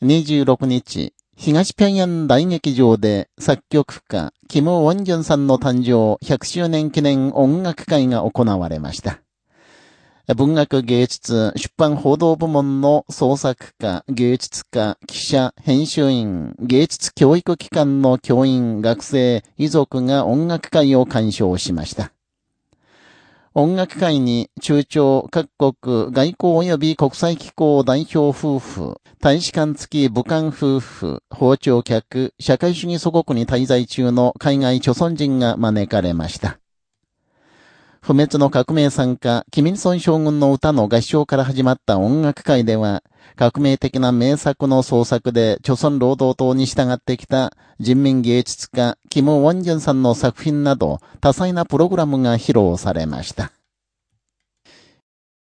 26日、東平壌大劇場で作曲家、キム・ウォンジュンさんの誕生100周年記念音楽会が行われました。文学芸術出版報道部門の創作家、芸術家、記者、編集員、芸術教育機関の教員、学生、遺族が音楽会を鑑賞しました。音楽会に中朝各国外交及び国際機構代表夫婦、大使館付き武漢夫婦、包丁客、社会主義祖国に滞在中の海外著存人が招かれました。不滅の革命参加、キミルソン将軍の歌の合唱から始まった音楽会では、革命的な名作の創作で、朝鮮労働党に従ってきた人民芸術家、キム・ウォンジュンさんの作品など、多彩なプログラムが披露されました。